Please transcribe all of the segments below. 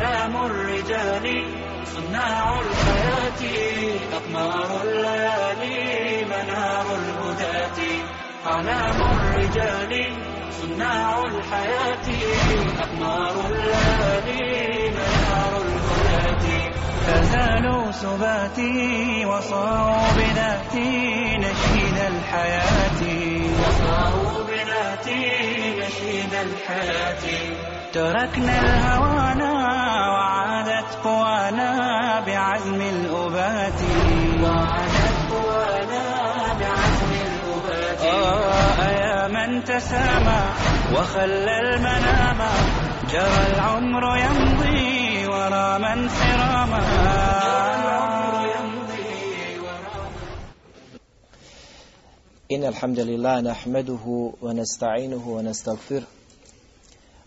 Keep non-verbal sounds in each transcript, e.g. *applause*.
علام الرجال صناع الحياة أقمار الليالي منار الهداة. علام الرجال صناع الحياة أقمار الليالي منار الهداة. فزالوا سباتي وصاروا بذاتي نشيد الحياة. وصاروا بذاتي نشيد الحياة. تركنا الهوانا وعادت قوانا بعزم الأبات. وعادت قوانا بعزم الأبات. آه يا من تسامى وخلى المنام. جرى العمر يمضي ورا من سراما. إن الحمد لله نحمده ونستعينه ونستغفره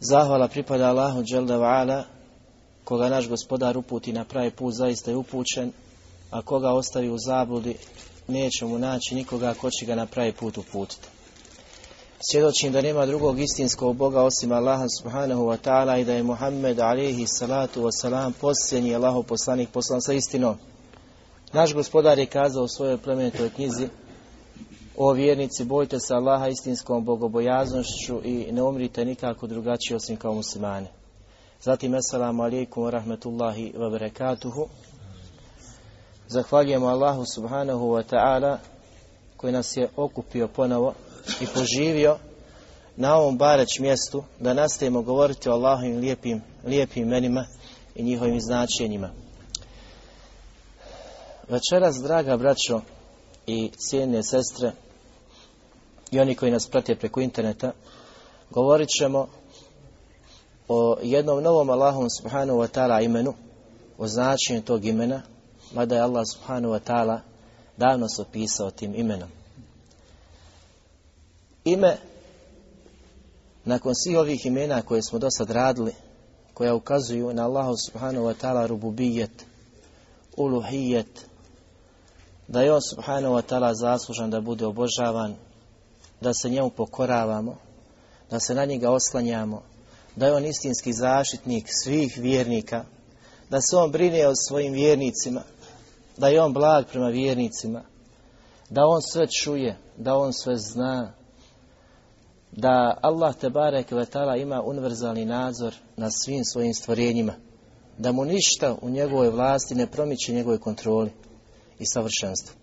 Zahvala pripada Allahu Đelde Ala, koga naš gospodar uputi na pravi put, zaista je upućen, a koga ostavi u zabludi, neće mu naći nikoga ko će ga na pravi put uputiti. Svjedočim da nema drugog istinskog Boga osim Allaha subhanahu wa ta'ala i da je Muhammed alihi salatu wa salam posljednji Allahu poslanik poslan sa istinom. Naš gospodar je kazao u svojoj plemenitoj knjizi o vjernici, bojte se Allaha istinskom bogobojaznošću i ne umrite nikako drugačije osim kao muslimani. Zatim, assalamu alaikum wa rahmetullahi wa barakatuhu. Zahvaljujemo Allahu subhanahu wa ta'ala koji nas je okupio ponovo i poživio na ovom bareć mjestu da nastavimo govoriti o Allahovim lijepim, lijepim imenima i njihovim značenjima. Večeras, draga braćo i cijene sestre i oni koji nas prate preko interneta, govorit ćemo o jednom novom Allahom subhanahu wa ta'ala imenu, o značenju tog imena, mada je Allah subhanahu wa ta'ala davno se opisao tim imenom. Ime, nakon svih ovih imena koje smo do sad radili, koja ukazuju na Allahu subhanahu wa ta'ala rububijet, uluhijet, da je on subhanahu wa ta'ala zaslužan da bude obožavan, da se njemu pokoravamo, da se na njega oslanjamo, da je on istinski zaštitnik svih vjernika, da se on brine o svojim vjernicima, da je on blag prema vjernicima, da on sve čuje, da on sve zna, da Allah te barek ima univerzalni nadzor nad svim svojim stvorenjima, da mu ništa u njegovoj vlasti ne promiče njegovoj kontroli i savršenstvu.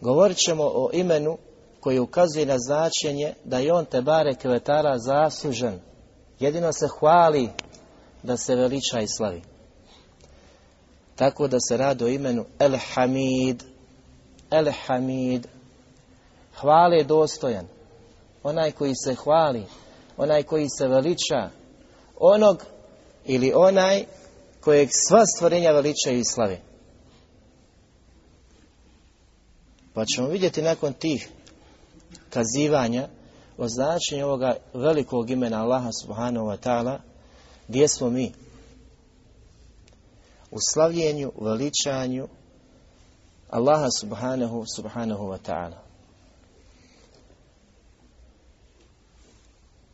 Govorit ćemo o imenu koji ukazuje na značenje da je on te barek vetara zaslužen. Jedino se hvali da se veliča i slavi. Tako da se radi o imenu El Hamid. El Hamid. Hvale je dostojan. Onaj koji se hvali, onaj koji se veliča, onog ili onaj kojeg sva stvorenja veličaju i slavi. Pa ćemo vidjeti nakon tih kazivanja o značenju ovoga velikog imena Allaha subhanahu wa ta'ala gdje smo mi u slavljenju, veličanju Allaha subhanahu subhanahu wa ta'ala.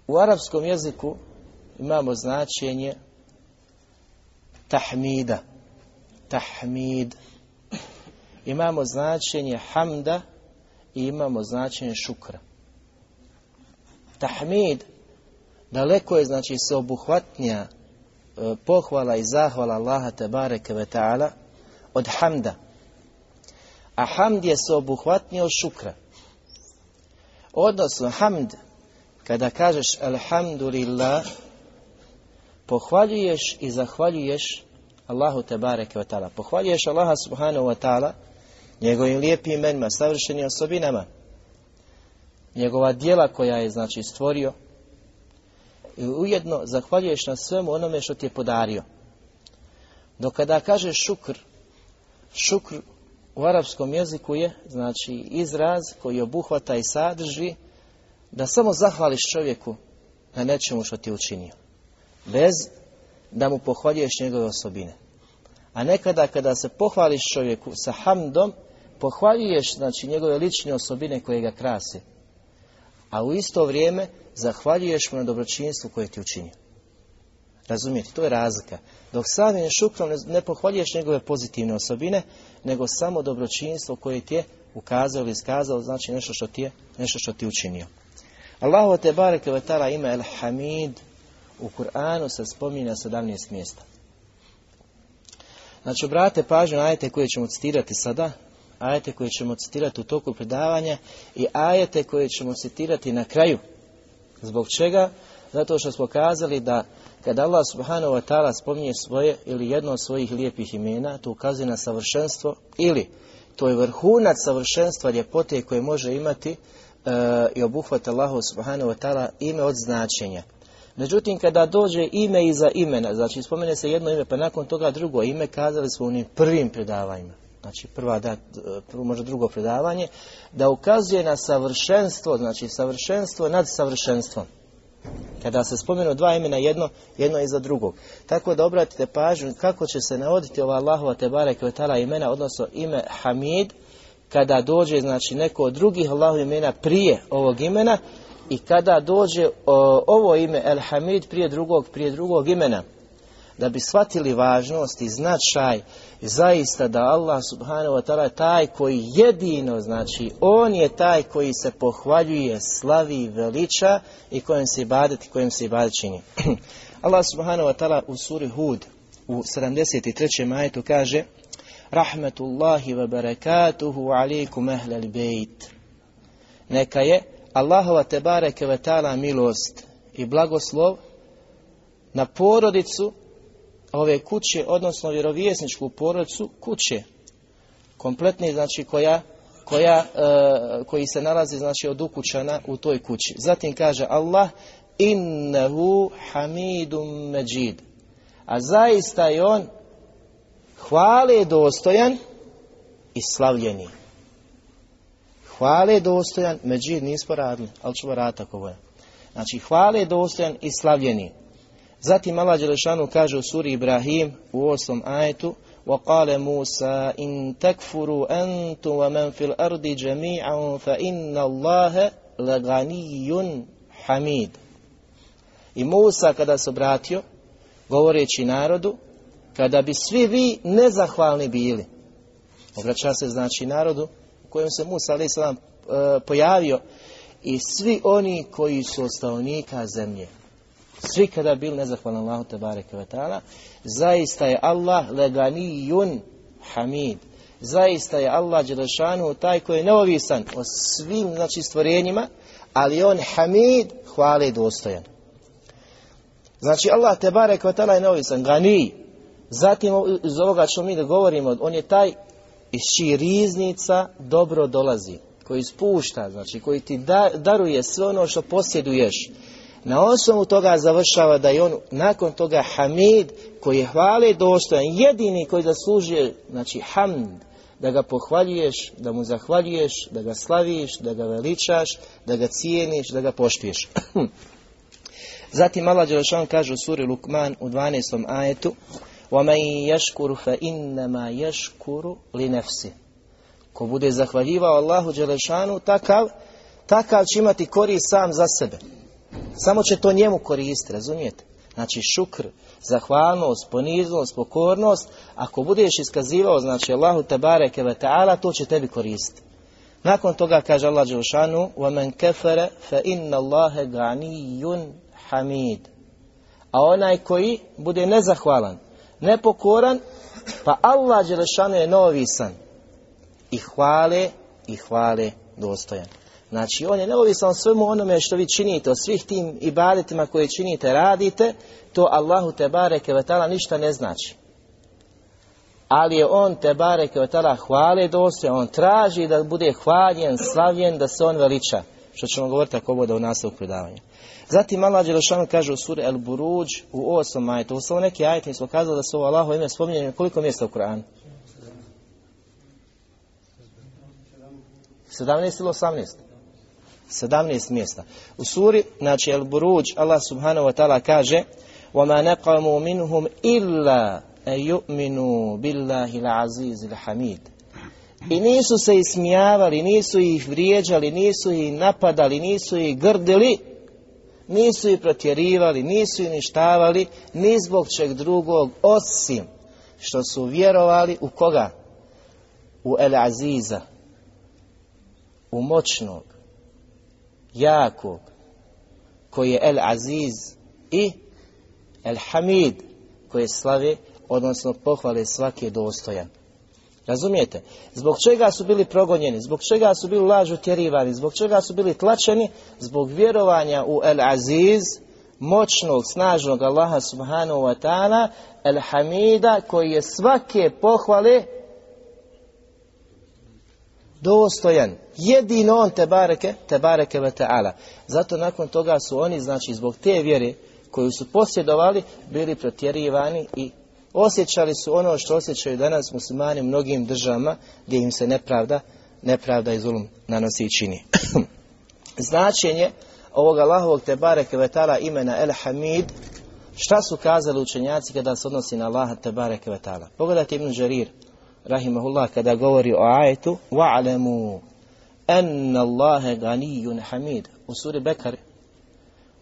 U arapskom jeziku imamo značenje tahmida. Tahmid. Imamo značenje hamda i imamo značenje šukra. Tahmid daleko je znači sveobuhvatnija e, pohvala i zahvala Allaha bareke ve ta'ala od hamda. A hamd je sveobuhvatniji od šukra. Odnosno hamd kada kažeš alhamdulillah pohvaljuješ i zahvaljuješ Allahu te bareke ve ta'ala. Pohvaljuješ Allaha subhanahu wa ta'ala njegovim lijepim imenima, savršenim osobinama, njegova dijela koja je znači stvorio i ujedno zahvaljuješ na svemu onome što ti je podario. Dok kada kažeš šukr, šukr u arapskom jeziku je znači izraz koji obuhvata i sadrži da samo zahvališ čovjeku na nečemu što ti je učinio. Bez da mu pohvaljuješ njegove osobine. A nekada kada se pohvališ čovjeku sa hamdom, pohvaljuješ znači njegove lične osobine koje ga krase. A u isto vrijeme zahvaljuješ mu na dobročinstvu koje ti učinio. Razumijete, to je razlika. Dok samim šukrom ne, pohvaljuješ njegove pozitivne osobine, nego samo dobročinstvo koje ti je ukazao ili iskazao, znači nešto što ti je, nešto što ti učinio. Allahu te bareke ve taala ime El Hamid u Kur'anu se spominje na 17 mjesta. Znači, obratite pažnju na ajete koje ćemo citirati sada, ajete koje ćemo citirati u toku predavanja i ajete koje ćemo citirati na kraju. Zbog čega? Zato što smo kazali da kada Allah subhanahu wa ta'ala spominje svoje ili jedno od svojih lijepih imena, to ukazuje na savršenstvo ili to je vrhunac savršenstva ljepote koje može imati e, i obuhvata Allahu subhanahu wa ta'ala ime od značenja. Međutim, kada dođe ime iza imena, znači spomene se jedno ime, pa nakon toga drugo ime, kazali smo u onim prvim predavanjima, znači prva da, možda drugo predavanje, da ukazuje na savršenstvo, znači savršenstvo nad savršenstvom. Kada se spomenu dva imena jedno, jedno iza drugog. Tako da obratite pažnju kako će se navoditi ova Allahova Tebare Kvetala imena, odnosno ime Hamid, kada dođe znači neko od drugih Allahov imena prije ovog imena i kada dođe o, ovo ime El Hamid prije drugog, prije drugog imena, da bi shvatili važnost i značaj zaista da Allah subhanahu wa ta'ala taj koji jedino, znači on je taj koji se pohvaljuje, slavi, veliča i kojem se ibadet i kojem se ibadet čini. *clears throat* Allah subhanahu wa ta'ala u suri Hud u 73. majetu kaže Rahmetullahi wa barakatuhu alaikum ahlal bejt. Neka je Allahova te bareke ve ta'ala milost i blagoslov na porodicu ove kuće, odnosno vjerovjesničku porodicu kuće. Kompletni, znači koja, koja, e, koji se nalazi znači od ukućana u toj kući. Zatim kaže Allah innehu hamidum međid. A zaista je on hvale dostojan i slavljeni. Hvale dostojan, međid nismo radili, ali ćemo raditi je. Znači, hvale dostojan i slavljeni. Zatim Allah Đelešanu kaže u suri Ibrahim u osmom ajetu وقال موسى إن تكفروا أنتم ومن في الأرض جميعا فإن الله لغني حميد I Musa kada se obratio, govoreći narodu, kada bi svi vi nezahvalni bili, obraća se znači narodu u kojem se Musa a.s. pojavio i svi oni koji su od stanovnika zemlje, svi kada bili nezahvalni Allahu te bareke zaista je Allah leganiyun hamid. Zaista je Allah dželešanu taj koji je neovisan o svim znači stvorenjima ali on hamid hvale dostojan. Znači Allah te taala je neovisan gani. Zatim iz ovoga što mi da govorimo on je taj iz čiji riznica dobro dolazi koji spušta, znači koji ti da, daruje sve ono što posjeduješ na osnovu toga završava da je on nakon toga hamid koji je hvale dostojan, jedini koji zaslužuje, znači hamd, da ga pohvaljuješ, da mu zahvaljuješ, da ga slaviš, da ga veličaš, da ga cijeniš, da ga poštuješ. *clears throat* Zatim Allah Đelešan kaže u suri Lukman u 12. ajetu وَمَنْ يَشْكُرُ فَإِنَّمَا يَشْكُرُ لِنَفْسِ Ko bude zahvaljivao Allahu Đelešanu, takav, takav će imati korist sam za sebe. Samo će to njemu koristiti, razumijete? Znači šukr, zahvalnost, poniznost, pokornost, ako budeš iskazivao, znači Allahu tabareke ve ta'ala, to će tebi koristiti. Nakon toga kaže Allah Đelšanu, وَمَنْ كَفَرَ فَإِنَّ اللَّهَ غَنِيٌّ hamid. A onaj koji bude nezahvalan, nepokoran, pa Allah Đelšanu je novisan i hvale, i hvale dostojan. Znači, on je neovisan o svemu onome što vi činite, o svih tim ibadetima koje činite, radite, to Allahu te bareke vetala ništa ne znači. Ali je on te bareke vetala hvale dostojan, on traži da bude hvaljen, slavljen, da se on veliča. što ćemo govoriti ako bude u nastavku predavanja. Zatim Allah Đelešanu kaže u suri El Buruđ u osam ajetu. U samo neki ajeti smo kazali da se ovo Allaho ime spominje na koliko mjesta u Koranu? 17 ili 18? 17 mjesta. U suri, znači El Buruđ, Allah subhanahu wa ta'ala kaže وَمَا نَقَمُوا مِنْهُمْ إِلَّا أَيُؤْمِنُوا بِاللَّهِ الْعَزِيزِ الْحَمِيدِ I nisu se ismijavali, nisu ih vrijeđali, nisu ih napadali, nisu ih grdili, nisu ih protjerivali, nisu ih ništavali, ni zbog čeg drugog, osim što su vjerovali u koga? U El Aziza, u moćnog, jakog, koji je El Aziz i El Hamid, koji je slave, odnosno pohvale svake dostojan. Razumijete? Zbog čega su bili progonjeni, zbog čega su bili lažu tjerivani, zbog čega su bili tlačeni, zbog vjerovanja u El Aziz, moćnog, snažnog Allaha subhanahu wa ta'ala, El Hamida, koji je svake pohvale dostojan. Jedino on te bareke, te bareke. Zato nakon toga su oni, znači zbog te vjere koju su posjedovali, bili protjerivani i osjećali su ono što osjećaju danas muslimani u mnogim državama gdje im se nepravda, nepravda i zulum nanosi i čini. *clears throat* Značenje ovog Allahovog te bareke imena El Hamid, šta su kazali učenjaci kada se odnosi na Allaha te bareke? Pogledajte Ibn Đarir, rahimahullah, kada govori o ajetu, wa'alamu anna Allahe ganijun hamid, u suri Bekar,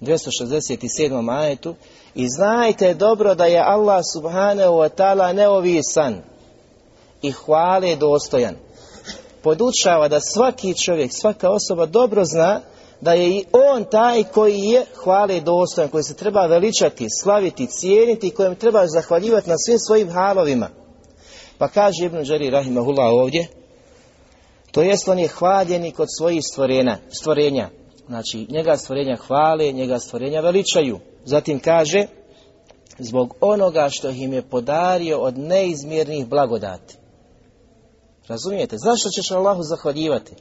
267. ajetu, i znajte dobro da je Allah subhanahu wa ta'ala neovisan i hvale dostojan. Podučava da svaki čovjek, svaka osoba dobro zna da je i on taj koji je hvale dostojan, koji se treba veličati, slaviti, cijeniti i kojem treba zahvaljivati na svim svojim halovima. Pa kaže Ibn Đari Rahimahullah ovdje, to jest on je hvaljeni kod svojih stvorena, stvorenja. Znači, njega stvorenja hvale, njega stvorenja veličaju. Zatim kaže, zbog onoga što im je podario od neizmjernih blagodati. Razumijete? Zašto ćeš Allahu zahvaljivati?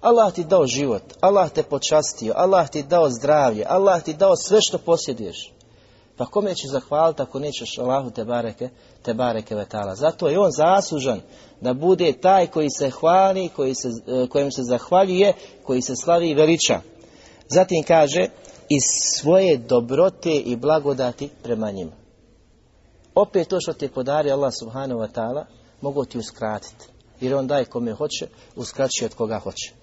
Allah ti dao život, Allah te počastio, Allah ti dao zdravlje, Allah ti dao sve što posjeduješ. Pa kome ćeš zahvaliti ako nećeš Allahu te bareke, te bareke vetala. Zato je on zaslužan da bude taj koji se hvali, koji se, kojem se zahvaljuje, koji se slavi i veliča. Zatim kaže, iz svoje dobrote i blagodati prema njima. Opet to što ti je podario Allah subhanahu wa ta'ala, mogu ti uskratiti. Jer on daje kome hoće, uskraćuje od koga hoće.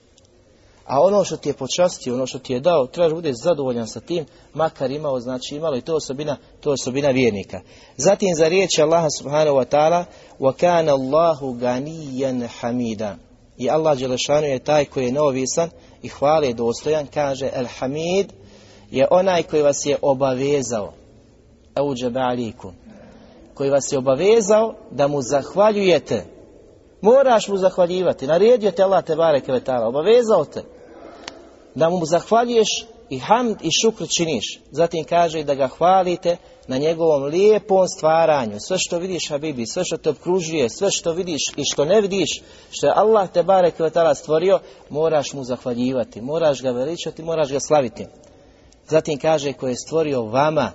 A ono što ti je počastio, ono što ti je dao, trebaš bude zadovoljan sa tim, makar imao, znači imalo i to osobina, to osobina vjernika. Zatim za riječ Allaha subhanahu wa ta'ala, وَكَانَ اللَّهُ غَنِيًّا حَمِيدًا I Allah Đelešanu je taj koji je neovisan i hvale dostojan, kaže El Hamid je onaj koji vas je obavezao, Euđebe alikum, koji vas je obavezao da mu zahvaljujete. Moraš mu zahvaljivati, naredio te Allah te bareke vetala, obavezao te da mu zahvaljuješ i hamd i šukr činiš. Zatim kaže da ga hvalite na njegovom lijepom stvaranju. Sve što vidiš, Habibi, sve što te obkružuje, sve što vidiš i što ne vidiš, što je Allah te barek vatala stvorio, moraš mu zahvaljivati, moraš ga veličati, moraš ga slaviti. Zatim kaže ko je stvorio vama,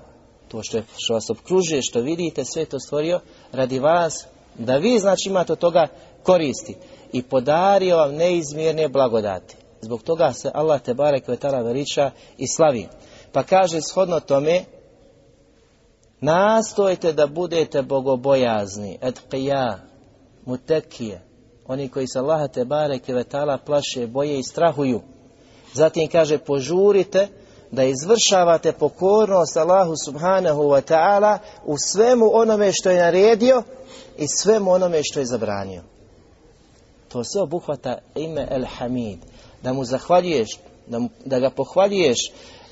to što, je, što vas obkružuje, što vidite, sve to stvorio radi vas, da vi znači imate od toga koristi i podario vam neizmjerne blagodati. Zbog toga se Allah te barek vetala veliča i slavi. Pa kaže shodno tome, nastojte da budete bogobojazni, etqija, mutekije, oni koji se Allaha te barek vetala plaše, boje i strahuju. Zatim kaže, požurite da izvršavate pokornost Allahu subhanahu wa ta'ala u svemu onome što je naredio i svemu onome što je zabranio. To sve obuhvata ime El Hamid da mu zahvaljuješ, da, mu, da ga pohvaljuješ,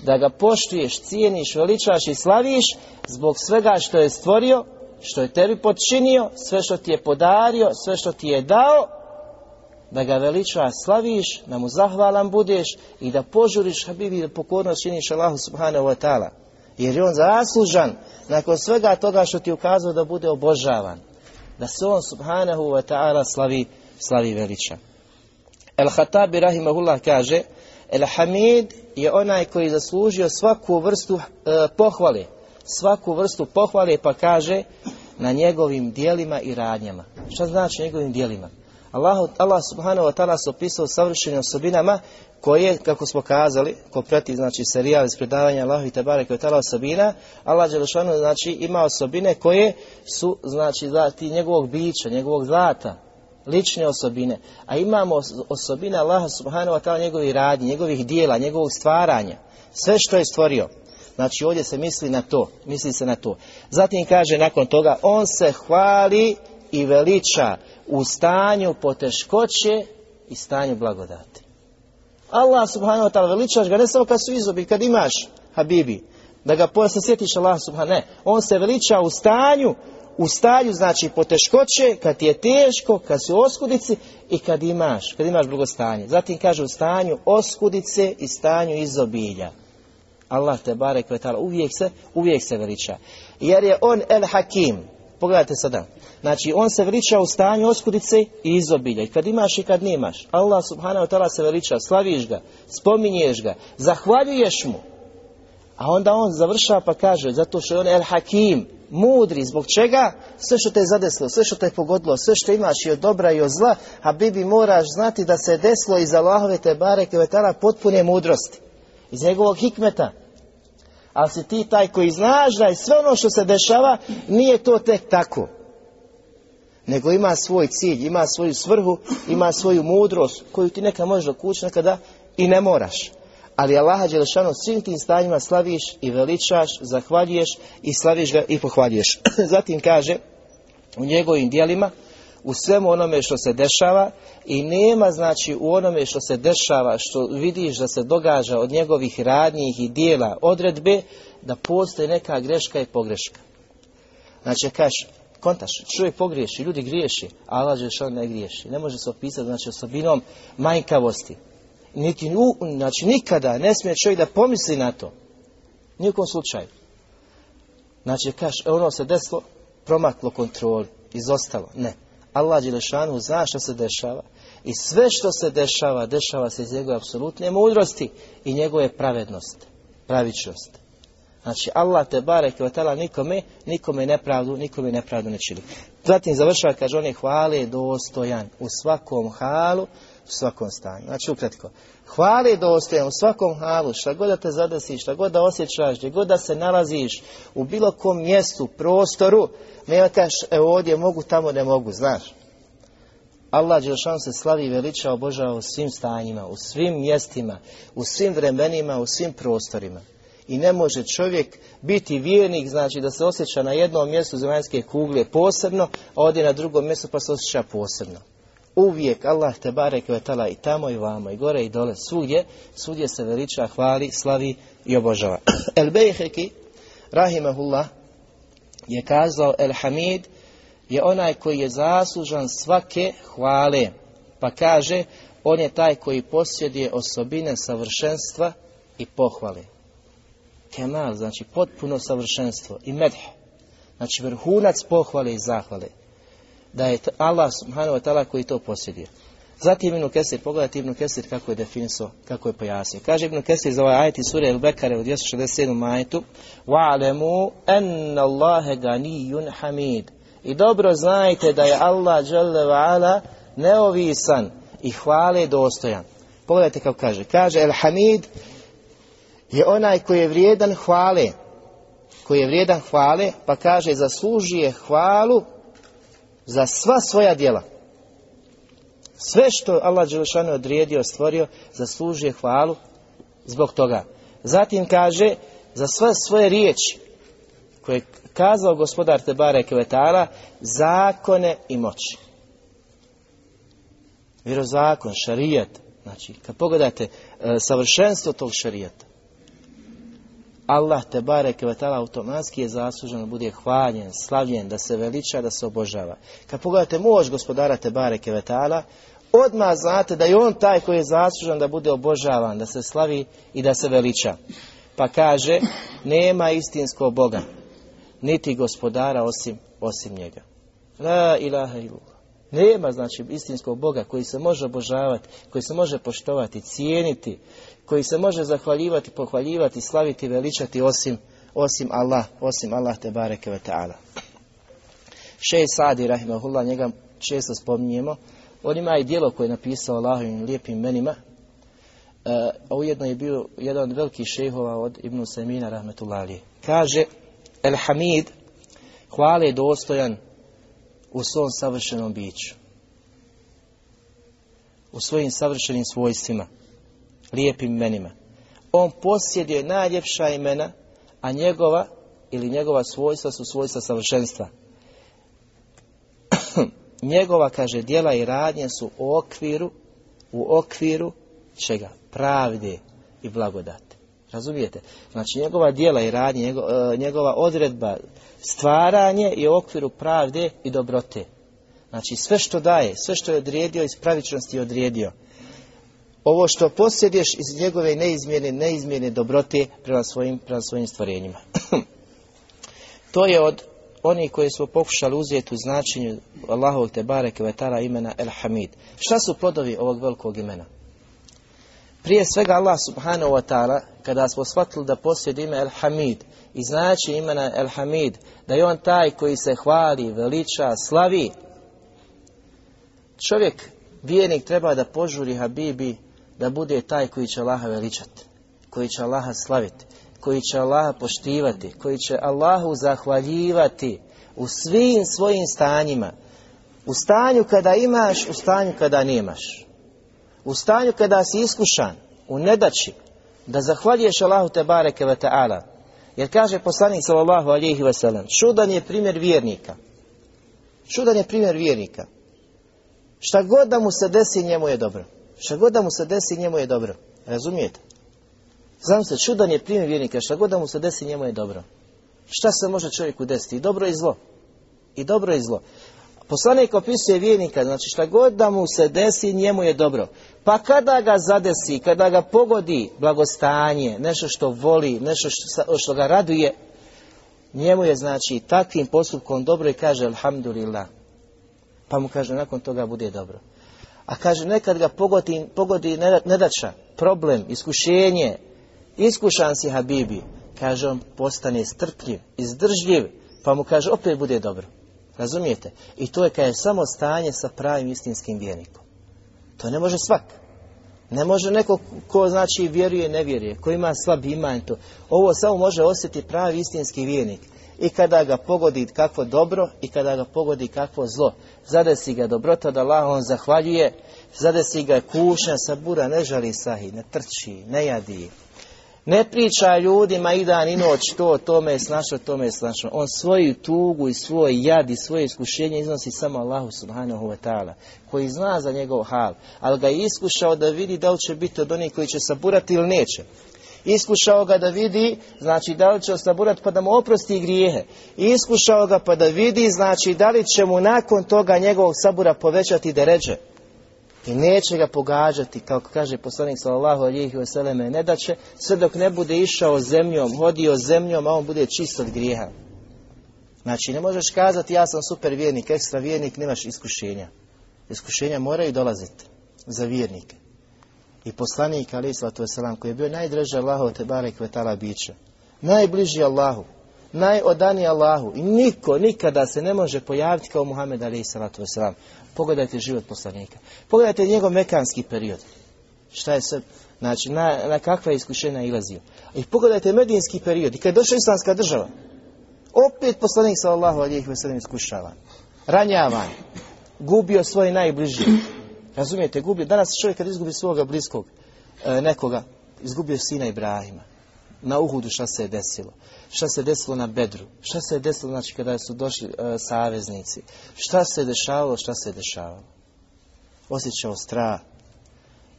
da ga poštuješ, cijeniš, veličaš i slaviš zbog svega što je stvorio, što je tebi podčinio, sve što ti je podario, sve što ti je dao, da ga veličaš, slaviš, da mu zahvalan budeš i da požuriš, habibi, da pokorno činiš Allahu subhanahu wa ta'ala. Jer je on zaslužan, nakon svega toga što ti ukazao da bude obožavan. Da se on subhanahu wa ta'ala slavi, slavi veliča. El-Hatabi rahimahullah kaže El Hamid je onaj koji zaslužio svaku vrstu e, pohvale. Svaku vrstu pohvale pa kaže na njegovim dijelima i radnjama. Šta znači njegovim dijelima? Allah, Allah subhanahu wa ta'ala se opisao savršenim osobinama koje, kako smo kazali, ko prati znači serijal iz predavanja Allahu i Tebare je osobina, Allah Đelešanu znači ima osobine koje su znači ti njegovog bića, njegovog zlata, lične osobine, a imamo osobine Allaha subhanahu wa ta'ala njegovih radnji, njegovih dijela, njegovog stvaranja, sve što je stvorio. Znači ovdje se misli na to, misli se na to. Zatim kaže nakon toga, on se hvali i veliča u stanju poteškoće i stanju blagodati. Allah subhanahu wa ta'ala veličaš ga ne samo kad su izobi, kad imaš Habibi, da ga posle sjetiš Allah subhanahu, ne, on se veliča u stanju, u stanju znači poteškoće, kad ti je teško, kad si u oskudici i kad imaš, kad imaš blagostanje. Zatim kaže u stanju oskudice i stanju izobilja. Allah te barek uvijek se, uvijek se veliča. Jer je on el hakim. Pogledajte sada. Znači, on se veliča u stanju oskudice i izobilja. I kad imaš i kad nemaš. Allah subhanahu wa ta'ala se veliča, slaviš ga, spominješ ga, zahvaljuješ mu. A onda on završava pa kaže, zato što je on el hakim, mudri, zbog čega? Sve što te je zadeslo, sve što te je pogodilo, sve što imaš i od dobra i od zla, a bibi moraš znati da se desilo iz Allahove te bareke vetara potpune mudrosti. Iz njegovog hikmeta. Ali si ti taj koji znaš da je sve ono što se dešava, nije to tek tako nego ima svoj cilj, ima svoju svrhu, ima svoju mudrost koju ti neka možeš dokući, nekada i ne moraš. Ali Allaha Đelešanu svim tim stanjima slaviš i veličaš, zahvaljuješ i slaviš ga i pohvaljuješ. *clears throat* Zatim kaže u njegovim dijelima, u svemu onome što se dešava i nema znači u onome što se dešava, što vidiš da se događa od njegovih radnjih i dijela odredbe, da postoji neka greška i pogreška. Znači, kaže, kontaš, čovjek pogriješi, ljudi griješi, a Allah ne griješi. Ne može se opisati znači osobinom manjkavosti. Niti, znači nikada ne smije čovjek da pomisli na to. Nijekom slučaju. Znači, kaš, ono se desilo, promaklo kontrol, izostalo. Ne. Allah Đelešanu zna što se dešava. I sve što se dešava, dešava se iz njegove apsolutne mudrosti i njegove pravednosti, pravičnosti. Znači Allah te barek tala nikome, nikome nepravdu, nikome nepravdu ne čini. Zatim završava, kaže on je hvale dostojan u svakom halu, svakom stanju. Znači ukratko, hvale dostojan u svakom halu, šta god da te zadesi, šta god da osjećaš, gdje god da se nalaziš, u bilo kom mjestu, prostoru, nema kaš, evo ovdje mogu, tamo ne mogu, znaš. Allah Đelšan se slavi i veliča obožava u svim stanjima, u svim mjestima, u svim vremenima, u svim prostorima. I ne može čovjek biti vjernik, znači da se osjeća na jednom mjestu zemaljske kugle posebno, a ovdje na drugom mjestu pa se osjeća posebno. Uvijek Allah te barek vetala i tamo i vamo i gore i dole, svugdje, svugdje se veliča, hvali, slavi i obožava. *clears throat* El Bejheki, rahimahullah, je kazao El Hamid, je onaj koji je zaslužan svake hvale, pa kaže, on je taj koji posjeduje osobine savršenstva i pohvale. Kemal, znači potpuno savršenstvo i medh, znači vrhunac pohvale i zahvale, da je Allah subhanahu wa ta'ala koji to posjedio. Zatim Ibn Kesir, pogledajte Ibn Kesir kako je definisao, kako je pojasnio. Kaže Ibn Kesir za ovaj ajet iz sure El-Bekare u 267. majetu وَعْلَمُوا أَنَّ اللَّهَ غَنِيٌّ hamid. I dobro znajte da je Allah ala neovisan i hvale dostojan. Pogledajte kako kaže. Kaže El-Hamid je onaj koji je vrijedan hvale, koji je vrijedan hvale, pa kaže zaslužuje hvalu za sva svoja djela. Sve što Allah Đelešanu odrijedio, stvorio, zaslužuje hvalu zbog toga. Zatim kaže, za sve svoje riječi, koje je kazao gospodar Tebare Kvetara, zakone i moći. Vjerozakon, šarijat, znači, kad pogledate e, savršenstvo tog šarijata, Allah te bare kvetala automatski je zaslužen bude hvaljen, slavljen, da se veliča, da se obožava. Kad pogledate moć gospodara te bare kvetala, odmah znate da je on taj koji je zaslužen da bude obožavan, da se slavi i da se veliča. Pa kaže, nema istinskog Boga, niti gospodara osim, osim njega. La ilaha illallah. Nema znači istinskog Boga koji se može obožavati, koji se može poštovati, cijeniti, koji se može zahvaljivati, pohvaljivati, slaviti, veličati osim, osim Allah, osim Allah te bareke ve ta'ala. Šej Sadi, rahimahullah, njega često spominjemo, on ima i dijelo koje je napisao Allahovim lijepim menima, e, a ujedno je bio jedan od velikih šehova od Ibnu Semina, rahmetullahi. Kaže, El Hamid, hvale dostojan u svom savršenom biću. U svojim savršenim svojstvima, lijepim imenima. On posjeduje najljepša imena, a njegova ili njegova svojstva su svojstva savršenstva. *clears throat* njegova, kaže, dijela i radnje su u okviru, u okviru čega? Pravde i blagodate. Razumijete? Znači njegova dijela i radnje, e, njegova odredba, stvaranje je u okviru pravde i dobrote. Znači sve što daje, sve što je odredio iz pravičnosti je odredio. Ovo što posjedeš iz njegove neizmjene, neizmjene dobrote prema svojim, prema svojim stvorenjima. *clears throat* to je od oni koji smo pokušali uzeti u značenju Allahovog te bareke imena El Hamid. Šta su plodovi ovog velikog imena? Prije svega Allah subhanahu wa ta'ala, kada smo shvatili da posjedi ime El Hamid i znači imena El Hamid, da je on taj koji se hvali, veliča, slavi, čovjek, vjernik treba da požuri Habibi da bude taj koji će Allaha veličati, koji će Allaha slaviti, koji će Allaha poštivati, koji će Allahu zahvaljivati u svim svojim stanjima. U stanju kada imaš, u stanju kada nemaš. U stanju kada si iskušan, u nedaći, da zahvaljuješ Allahu te bareke ve ta'ala. Jer kaže poslanik sallallahu alihi wasallam, čudan je primjer vjernika. Čudan je primjer vjernika. Šta god da mu se desi, njemu je dobro. Šta god da mu se desi, njemu je dobro. Razumijete? Znam se, čudan je primjer vjernika, šta god da mu se desi, njemu je dobro. Šta se može čovjeku desiti? I dobro i zlo. I dobro i zlo. Poslanik opisuje vjernika, znači šta god da mu se desi, njemu je dobro. Pa kada ga zadesi, kada ga pogodi blagostanje, nešto što voli, nešto što, što ga raduje, njemu je znači takvim postupkom dobro i kaže alhamdulillah. Pa mu kaže nakon toga bude dobro. A kaže nekad ga pogodi, pogodi nedača, problem, iskušenje, iskušan si Habibi. Kaže on postane strpljiv, izdržljiv, pa mu kaže opet bude dobro. Razumijete? I to je kad je samo stanje sa pravim istinskim vjernikom. To ne može svak. Ne može neko ko znači vjeruje ne vjeruje, ko ima slab iman to. Ovo samo može osjetiti pravi istinski vjernik. I kada ga pogodi kakvo dobro i kada ga pogodi kakvo zlo. Zadesi ga dobrota da Allah on zahvaljuje, zadesi ga kušnja, sabura, ne žali sahi, ne trči, ne jadi, ne priča ljudima i dan i noć to, tome je snašao, tome je snašao. On svoju tugu i svoj jad i svoje iskušenje iznosi samo Allahu subhanahu wa ta'ala, koji zna za njegov hal, ali ga je iskušao da vidi da li će biti od onih koji će saburati ili neće. Iskušao ga da vidi, znači da li će osaburati pa da mu oprosti grijehe. Iskušao ga pa da vidi, znači da li će mu nakon toga njegovog sabura povećati deređe. I neće ga pogađati, kao kaže poslanik sallallahu alihi vseleme, ne da će sve dok ne bude išao zemljom, hodio zemljom, a on bude čist od grijeha. Znači, ne možeš kazati ja sam super vjernik, ekstra vjernik, nemaš iskušenja. Iskušenja moraju dolaziti za vjernike. I poslanik sallatu wasalam, koji je bio najdraži Allahu te barek vetala bića, najbliži Allahu, najodaniji Allahu i niko nikada se ne može pojaviti kao Muhammed alihi sallatu wasalam. Pogledajte život poslanika. Pogledajte njegov mekanski period. Šta je sve, znači, na, na kakva je iskušenja ilazio. I pogledajte medijinski period. I kad je došla islamska država, opet poslanik sallallahu alijih veselim iskušavan. Ranjavan. Gubio svoje najbliže. Razumijete, gubio. Danas čovjek kad izgubi svoga bliskog e, nekoga, izgubio sina Ibrahima na Uhudu šta se je desilo. Šta se je desilo na Bedru. Šta se je desilo znači kada su došli e, saveznici. Šta se je dešavalo, šta se je dešavalo. Osjećao strah.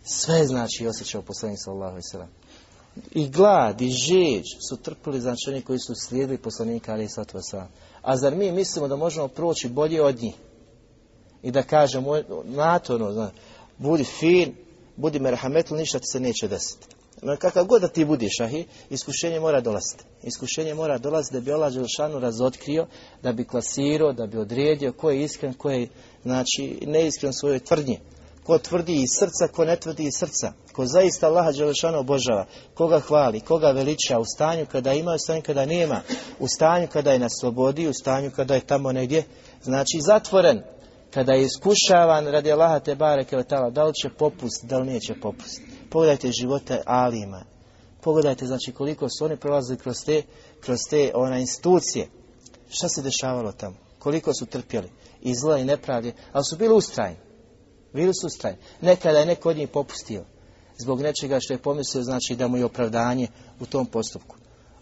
Sve znači osjećao poslanik sallallahu alejhi I glad i žeđ su trpili znači oni koji su slijedili poslanika ali sallallahu A zar mi mislimo da možemo proći bolje od njih? I da kažemo, natorno, znači, budi fin, budi merhametli, ništa ti se neće desiti. Kakav god da ti budiš, ahi, iskušenje mora dolaziti. Iskušenje mora dolaziti da bi Allah Đelšanu razotkrio, da bi klasirao, da bi odredio ko je iskren, ko je znači, neiskren svojoj tvrdnji. Ko tvrdi iz srca, ko ne tvrdi iz srca. Ko zaista Allaha Đelešanu obožava. Koga hvali, koga veliča u stanju kada ima, u stanju kada nema. U stanju kada je na slobodi, u stanju kada je tamo negdje. Znači zatvoren. Kada je iskušavan radi Allaha te bareke da li će popust, da li neće popust. Pogledajte živote alima. Pogledajte znači koliko su oni prolazili kroz te, kroz te ona institucije. Šta se dešavalo tamo? Koliko su trpjeli? I zla i nepravde, ali su bili ustrajni. Bili su ustrajni. Nekada je neko od njih popustio. Zbog nečega što je pomislio znači da mu je opravdanje u tom postupku.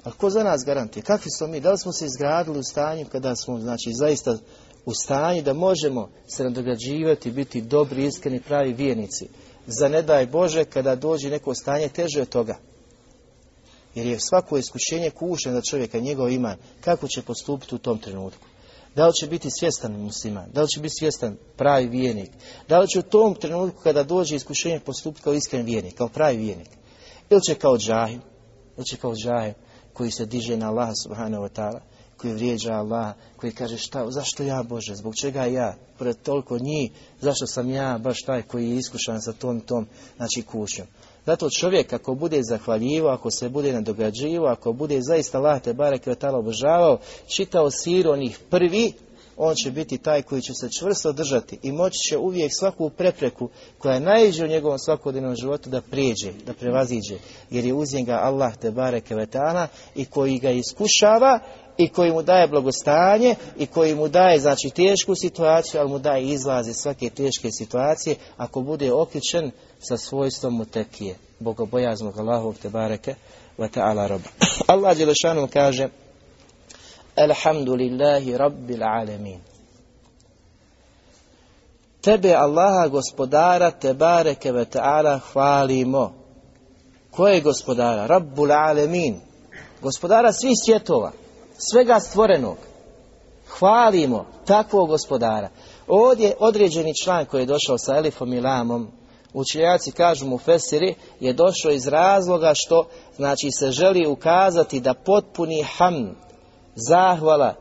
Ali ko za nas garantuje? Kakvi smo mi? Da li smo se izgradili u stanju kada smo znači zaista u stanju da možemo se nadograđivati, biti dobri, iskreni, pravi vjernici? Za ne daj Bože kada dođe neko stanje teže od toga. Jer je svako iskušenje kušen za čovjeka, njegov iman, kako će postupiti u tom trenutku. Da li će biti svjestan musliman, da li će biti svjestan pravi vijenik, da li će u tom trenutku kada dođe iskušenje postupiti kao iskren vijenik, kao pravi vijenik. Ili će kao džahim, ili će kao džahim koji se diže na Allah subhanahu wa ta'ala, koji vrijeđa Allah, koji kaže šta, zašto ja Bože, zbog čega ja, pored toliko njih, zašto sam ja baš taj koji je iskušan sa tom tom, znači kućom. Zato čovjek ako bude zahvaljivo, ako se bude nadograđivo, ako bude zaista Allah te barek obožavao, čitao sir onih prvi, on će biti taj koji će se čvrsto držati i moći će uvijek svaku prepreku koja je u njegovom svakodnevnom životu da prijeđe, da prevaziđe, jer je uz njega Allah te bareke vetana i koji ga iskušava i koji mu daje blagostanje i koji mu daje znači tešku situaciju, ali mu daje izlaze svake teške situacije ako bude okričen sa svojstvom mutekije, bogobojaznog Allahov te bareke wa ta'ala rob. *coughs* Allah Đelešanu kaže Alhamdulillahi Rabbil Alamin. Tebe Allaha gospodara te bareke ve ta'ala hvalimo. Ko je gospodara? Rabbul Alamin. Gospodara svih svjetova svega stvorenog. Hvalimo takvog gospodara. Ovdje određeni član koji je došao sa elifom i lamom, učenjaci kažu mu Fesiri, je došao iz razloga što znači se želi ukazati da potpuni ham, zahvala,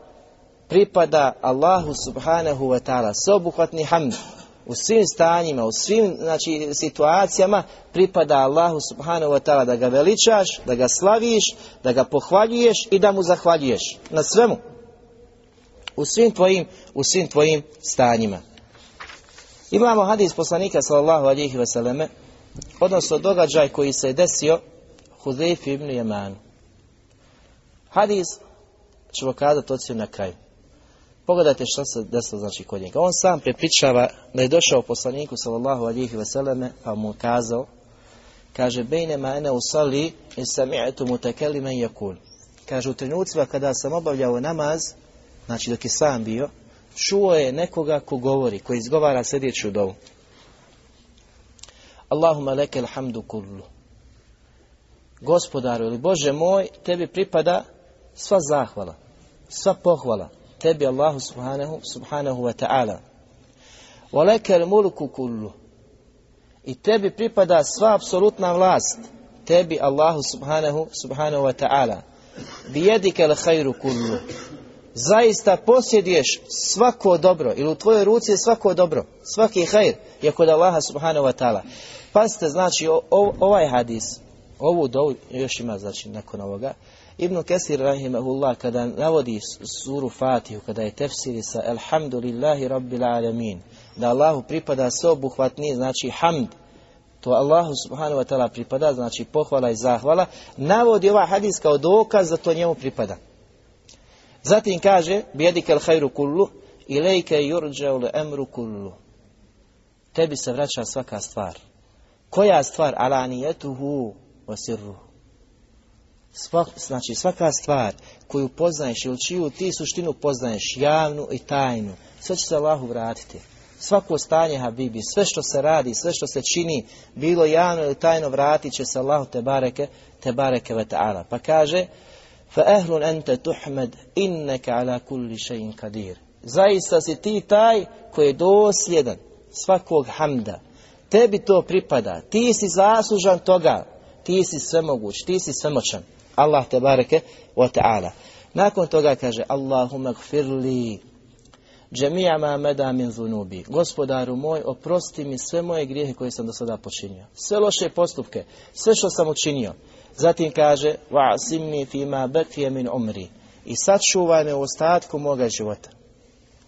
pripada Allahu subhanahu wa ta'ala, sveobuhvatni ham u svim stanjima, u svim znači, situacijama pripada Allahu subhanahu wa ta'ala da ga veličaš, da ga slaviš, da ga pohvaljuješ i da mu zahvaljuješ na svemu. U svim tvojim, u svim tvojim stanjima. Imamo hadis poslanika sallallahu alihi vseleme, odnosno događaj koji se desio Hudejf ibn Jemanu. Hadis ćemo kazati ociju na kraju. Pogledajte što se desilo znači kod njega. On sam prepričava da je došao poslaniku sallallahu alihi vseleme pa mu kazao kaže bejne ma ene usali in sami'tu mutakelimen yakul. Kaže u trenucima kada sam obavljao namaz, znači dok je sam bio, čuo je nekoga ko govori, koji izgovara sljedeću dovu. Allahumma lekel hamdu kullu. Gospodaru ili Bože moj, tebi pripada sva zahvala, sva pohvala, tebi Allahu subhanahu, subhanahu wa ta'ala. Waleke mulku kullu. I tebi pripada sva apsolutna vlast. Tebi Allahu subhanahu, subhanahu wa ta'ala. Bijedike al khayru kullu. Zaista posjeduješ svako dobro, ili u tvojoj ruci je svako dobro, svaki hajr je kod Allaha subhanahu wa ta'ala. Pazite, znači, ovaj hadis, ovu dovu, još ima, znači, nakon ovoga, Ibn Kesir rahimahullah kada navodi suru Fatihu, kada je tefsiri sa Alhamdulillahi Rabbil Alamin, da Allahu pripada sveobuhvatni, znači hamd, to Allahu subhanahu wa ta'ala pripada, znači pohvala i zahvala, navodi ova hadis kao dokaz da to njemu pripada. Zatim kaže, bijedike al hajru kullu, ilejke yurđaul emru kullu. Tebi se vraća svaka stvar. Koja stvar? Alanijetuhu wa sirruhu znači svaka stvar koju poznaješ ili čiju ti suštinu poznaješ, javnu i tajnu, sve će se Allahu vratiti. Svako stanje Habibi, sve što se radi, sve što se čini, bilo javno ili tajno, vratit će se Allahu te bareke, te bareke ve ta'ala. Pa kaže, fa ehlun ente tuhmed inneka ala kulli še'in kadir. Zaista si ti taj koji je dosljedan svakog hamda. Tebi to pripada. Ti si zaslužan toga ti si svemoguć, ti si svemoćan. Allah te bareke wa ta'ala. Nakon toga kaže Allahumma gfirli džemija ma meda min zunubi. Gospodaru moj, oprosti mi sve moje grijehe koje sam do sada počinio. Sve loše postupke, sve što sam učinio. Zatim kaže wa'simni fi ma baqiya min umri. I sačuvaj me u ostatku moga života.